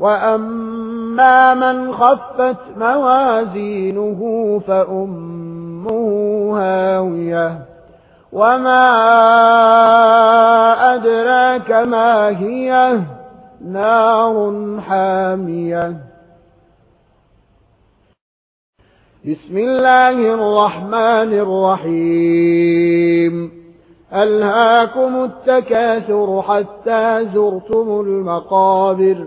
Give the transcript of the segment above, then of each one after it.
وأما من خفت موازينه فأمه هاوية وما أدراك ما هي نار حامية بسم الله الرحمن الرحيم ألهاكم التكاثر حتى زرتم المقابر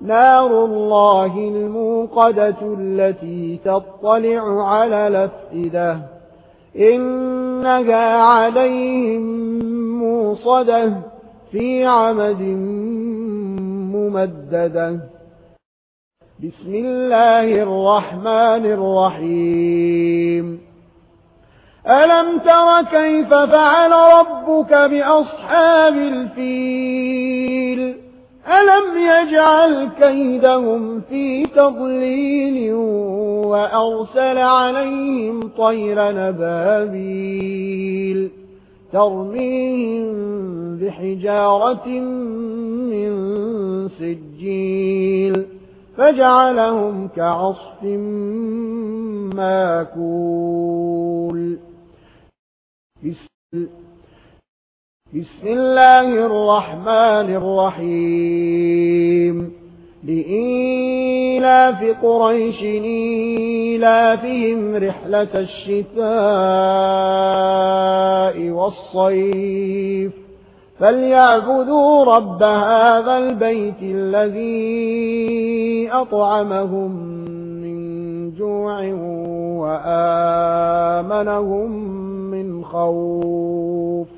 نار الله الموقدة التي تطلع على الأفئدة. إنها عليهم موصدة في عمد ممددة. بسم الله الرحمن الرحيم. ألم تر كيف فعل ربك بأصحاب الفيل؟ ألم يجعل كيدهم في تضليل وأرسل عليهم طير نبابيل ترميهم بحجارة من سجيل فجعلهم كعصف ماكول. بسم بسم الله الرحمن الرحيم. لإيلاف قريش إلافهم رحلة الشتاء والصيف. فليعبدوا رب هذا البيت الذي أطعمهم من جوع وآمنهم من خوف.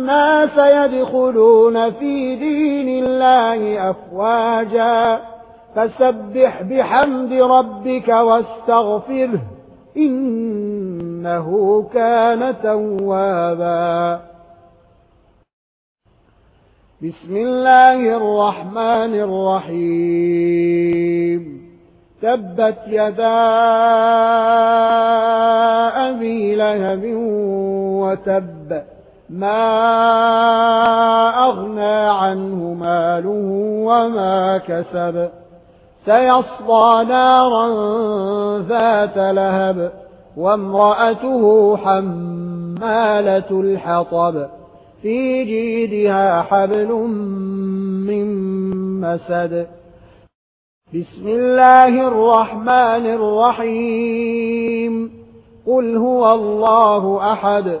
الناس يدخلون في دين الله أفواجا. فسبح بحمد ربك واستغفره إنه كان توابا. بسم الله الرحمن الرحيم. تبت يدا أبي لهب وتب. ما أغنى عنه ماله وما كسب سيصبى نارا ذات لهب وامرأته حمالة الحطب في جيدها حبل من مسد بسم الله الرحمن الرحيم قل هو الله أحد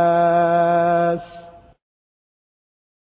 الناس